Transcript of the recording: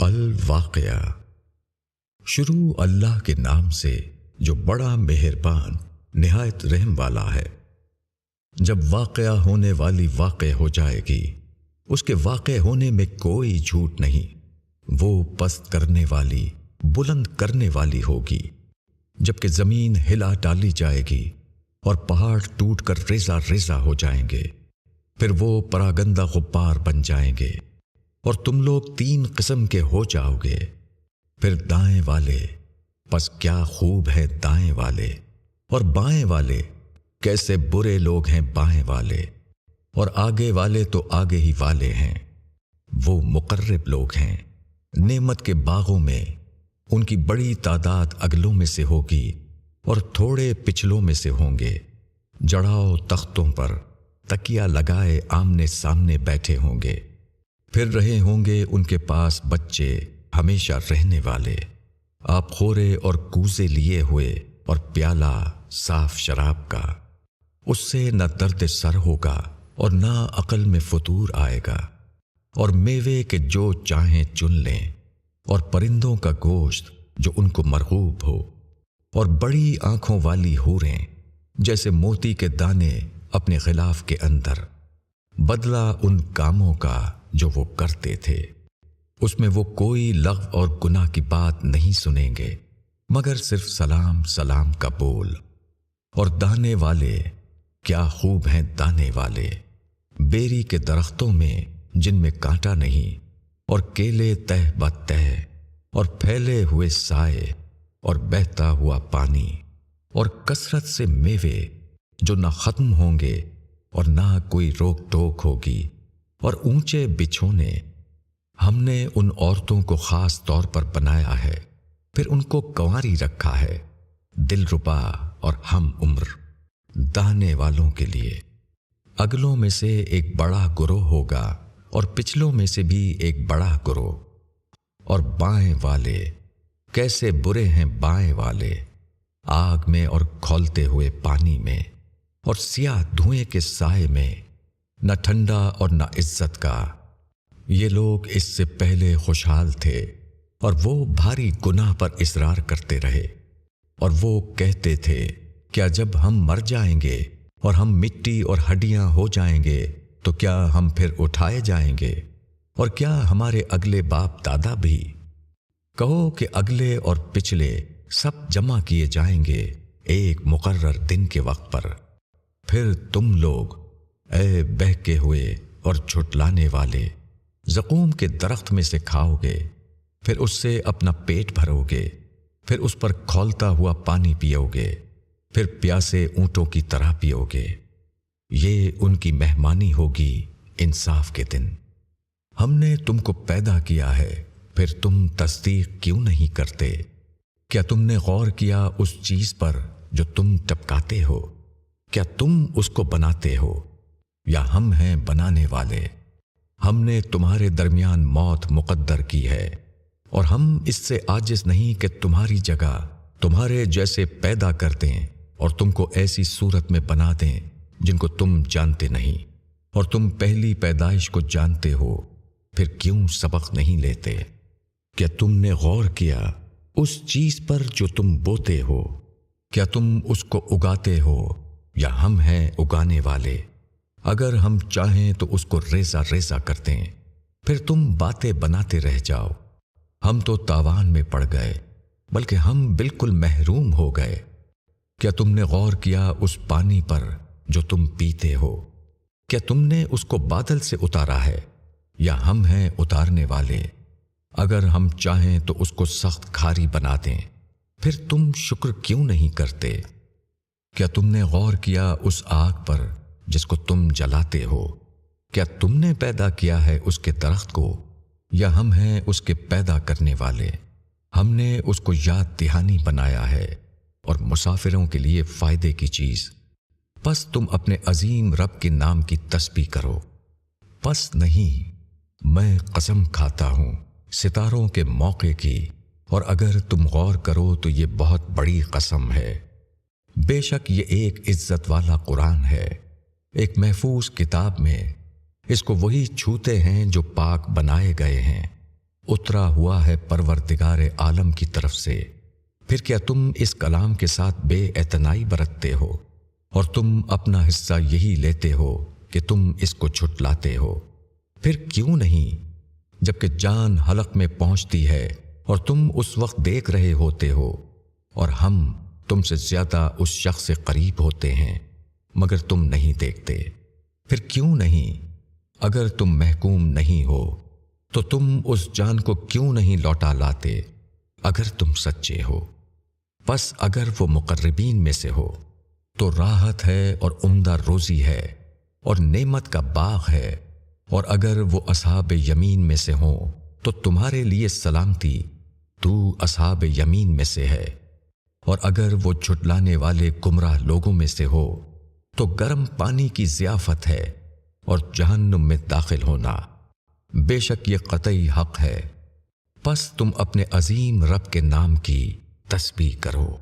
الواقعہ۔ شروع اللہ کے نام سے جو بڑا مہربان، نہایت رحم والا ہے۔ جب واقعہ ہونے والی واقع ہو جائے گی، اس کے واقع ہونے میں کوئی جھوٹ نہیں۔ وہ پست کرنے والی، بلند کرنے والی ہوگی۔ جبکہ زمین ہلا ڈالی جائے گی اور پہاڑ ٹوٹ کر ریزا ریزا ہو جائیں گے، پھر وہ پراگندہ غبار بن جائیں گے۔ اور تم لوگ تین قسم کے ہو جاؤ گے۔ پھر دائیں والے، پس کیا خوب ہے دائیں والے؟ اور بائیں والے، کیسے برے لوگ ہیں بائیں والے؟ اور آگے والے تو آگے ہی والے ہیں۔ وہ مقرب لوگ ہیں۔ نعمت کے باغوں میں، ان کی بڑی تعداد اگلوں میں سے ہوگی اور تھوڑے پچھلوں میں سے ہوں گے۔ جڑاؤ تختوں پر تکیا لگائے آمنے سامنے بیٹھے ہوں گے۔ پھر رہے ہوں گے ان کے پاس بچے، ہمیشہ رہنے والے۔ آپ خورے اور کوزے لیے ہوئے اور پیالہ صاف شراب کا۔ اس سے نہ درد سر ہوگا اور نہ عقل میں فطور آئے گا۔ اور میوے کے جو چاہیں چن لیں اور پرندوں کا گوشت جو ان کو مرغوب ہو۔ اور بڑی آنکھوں والی ہو رہیں جیسے موتی کے دانے اپنے خلاف کے اندر۔ بدلہ ان کاموں کا جو وہ کرتے تھے۔ اس میں وہ کوئی لغ اور گناہ کی بات نہیں سنیں گے، مگر صرف سلام سلام کا بول۔ اور دانے والے، کیا خوب ہیں دانے والے۔ بیری کے درختوں میں جن میں کانٹا نہیں، اور کیلے تہ بتہ اور پھیلے ہوئے سائے، اور بہتا ہوا پانی، اور کثرت سے میوے جو نہ ختم ہوں گے، اور نہ کوئی روک ٹوک ہوگی۔ اور اونچے بچھونے ہم نے ان عورتوں کو خاص طور پر بنایا ہے، پھر ان کو کنواری رکھا ہے، دل ربا اور ہم عمر۔ دانے والوں کے لیے۔ اگلوں میں سے ایک بڑا گروہ ہوگا اور پچھلوں میں سے بھی ایک بڑا گروہ۔ اور بائیں والے، کیسے برے ہیں بائیں والے۔ آگ میں اور کھولتے ہوئے پانی میں اور سیاہ دھوئیں کے سائے میں۔ نہ ٹھنڈا اور نہ عزت کا۔ یہ لوگ اس سے پہلے خوشحال تھے اور وہ بھاری گناہ پر اصرار کرتے رہے اور وہ کہتے تھے، کیا جب ہم مر جائیں گے اور ہم مٹی اور ہڈیاں ہو جائیں گے، تو کیا ہم پھر اٹھائے جائیں گے؟ اور کیا ہمارے اگلے باپ دادا بھی؟ کہو کہ اگلے اور پچھلے سب جمع کیے جائیں گے ایک مقرر دن کے وقت پر۔ پھر تم لوگ اے بہکے ہوئے اور جھٹلانے والے، زقوم کے درخت میں سے کھاؤ گے، پھر اس سے اپنا پیٹ بھرو گے، پھر اس پر کھولتا ہوا پانی پیو گے، پھر پیاسے اونٹوں کی طرح پیو گے۔ یہ ان کی مہمانی ہوگی انصاف کے دن۔ ہم نے تم کو پیدا کیا ہے، پھر تم تصدیق کیوں نہیں کرتے؟ کیا تم نے غور کیا اس چیز پر جو تم ٹپکاتے ہو؟ کیا تم اس کو بناتے ہو؟ یا ہم ہیں بنانے والے۔ ہم نے تمہارے درمیان موت مقدر کی ہے، اور ہم اس سے آجز نہیں کہ تمہاری جگہ تمہارے جیسے پیدا کر دیں اور تم کو ایسی صورت میں بنا دیں جن کو تم جانتے نہیں۔ اور تم پہلی پیدائش کو جانتے ہو، پھر کیوں سبق نہیں لیتے؟ کیا تم نے غور کیا اس چیز پر جو تم بوتے ہو؟ کیا تم اس کو اگاتے ہو یا ہم ہیں اگانے والے؟ اگر ہم چاہیں تو اس کو ریزا ریزا کرتے ہیں۔ پھر تم باتیں بناتے رہ جاؤ۔ ہم تو تاوان میں پڑ گئے، بلکہ ہم بالکل محروم ہو گئے۔ کیا تم نے غور کیا اس پانی پر جو تم پیتے ہو؟ کیا تم نے اس کو بادل سے اتارا ہے یا ہم ہیں اتارنے والے؟ اگر ہم چاہیں تو اس کو سخت کھاری بنا دیں۔ پھر تم شکر کیوں نہیں کرتے؟ کیا تم نے غور کیا اس آگ پر جس کو تم جلاتے ہو، کیا تم نے پیدا کیا ہے اس کے درخت کو؟ یا ہم ہیں اس کے پیدا کرنے والے؟ ہم نے اس کو یاد دہانی بنایا ہے اور مسافروں کے لیے فائدے کی چیز۔ پس تم اپنے عظیم رب کے نام کی تسبیح کرو۔ پس نہیں، میں قسم کھاتا ہوں ستاروں کے موقع کی۔ اور اگر تم غور کرو تو یہ بہت بڑی قسم ہے۔ بے شک یہ ایک عزت والا قرآن ہے۔ ایک محفوظ کتاب میں اس کو وہی چھوتے ہیں جو پاک بنائے گئے ہیں۔ اترا ہوا ہے پروردگار عالم کی طرف سے۔ پھر کیا تم اس کلام کے ساتھ بے اعتنائی برتتے ہو؟ اور تم اپنا حصہ یہی لیتے ہو کہ تم اس کو چھٹلاتے ہو۔ پھر کیوں نہیں؟ جبکہ جان حلق میں پہنچتی ہے اور تم اس وقت دیکھ رہے ہوتے ہو۔ اور ہم تم سے زیادہ اس شخص سے قریب ہوتے ہیں۔ مگر تم نہیں دیکھتے۔ پھر کیوں نہیں؟ اگر تم محکوم نہیں ہو، تو تم اس جان کو کیوں نہیں لوٹا لاتے؟ اگر تم سچے ہو۔ بس اگر وہ مقربین میں سے ہو، تو راحت ہے اور عمدہ روزی ہے، اور نعمت کا باغ ہے۔ اور اگر وہ اصحاب یمین میں سے ہوں، تو تمہارے لیے سلامتی تو اصحاب یمین میں سے ہے۔ اور اگر وہ جھٹلانے والے گمراہ لوگوں میں سے ہو تو گرم پانی کی ضیافت ہے اور جہنم میں داخل ہونا۔ بے شک یہ قطعی حق ہے۔ پس تم اپنے عظیم رب کے نام کی تسبیح کرو۔